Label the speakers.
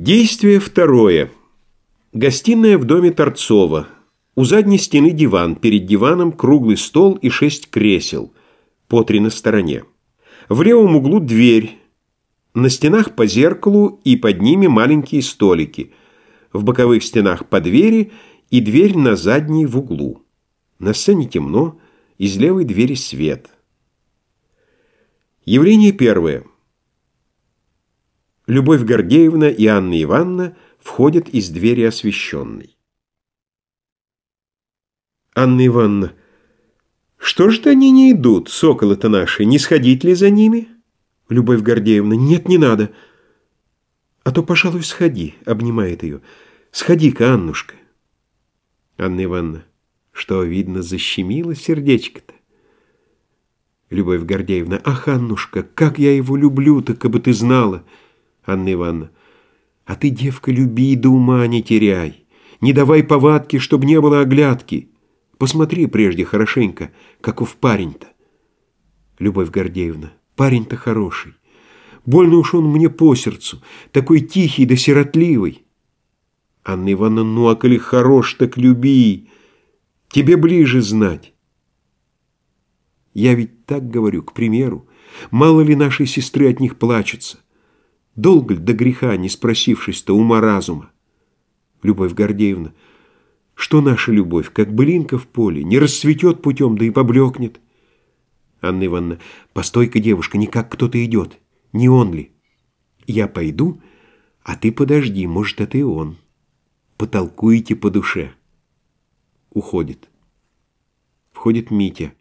Speaker 1: Действие второе. Гостиная в доме Торцова. У задней стены диван, перед диваном круглый стол и шесть кресел, по три на стороне. В левом углу дверь, на стенах по зеркалу и под ними маленькие столики. В боковых стенах по двери и дверь на задней в углу. На сцене темно, из левой двери свет. Явление первое. Любовь Гордеевна и Анна Ивановна входят из двери освещенной. Анна Ивановна. Что ж они не идут, соколы-то наши, не сходить ли за ними? Любовь Гордеевна. Нет, не надо. А то, пожалуй, сходи, обнимает ее. Сходи-ка, Аннушка. Анна Ивановна. Что, видно, защемило сердечко-то? Любовь Гордеевна. Ах, Аннушка, как я его люблю-то, как бы ты знала. Анна Ивановна. А ты, девка, люби, да ума не теряй. Не давай повадки, чтоб не было оглядки. Посмотри прежде хорошенько, каков парень-то. Любовь Гордеевна. Парень-то хороший. Больно уж он мне по сердцу. Такой тихий да сиротливый. Анна Ивановна, ну а коли хорош, так люби. Тебе ближе знать. Я ведь так говорю, к примеру. Мало ли нашей сестры от них плачутся. Долго ли до греха, не спросившись-то ума разума? Любовь Гордеевна, что наша любовь, как былинка в поле, не расцветет путем, да и поблекнет? Анна Ивановна, постой-ка, девушка, не как кто-то идет. Не он ли? Я пойду, а ты подожди, может, это и он. Потолкуете по душе. Уходит. Входит Митя.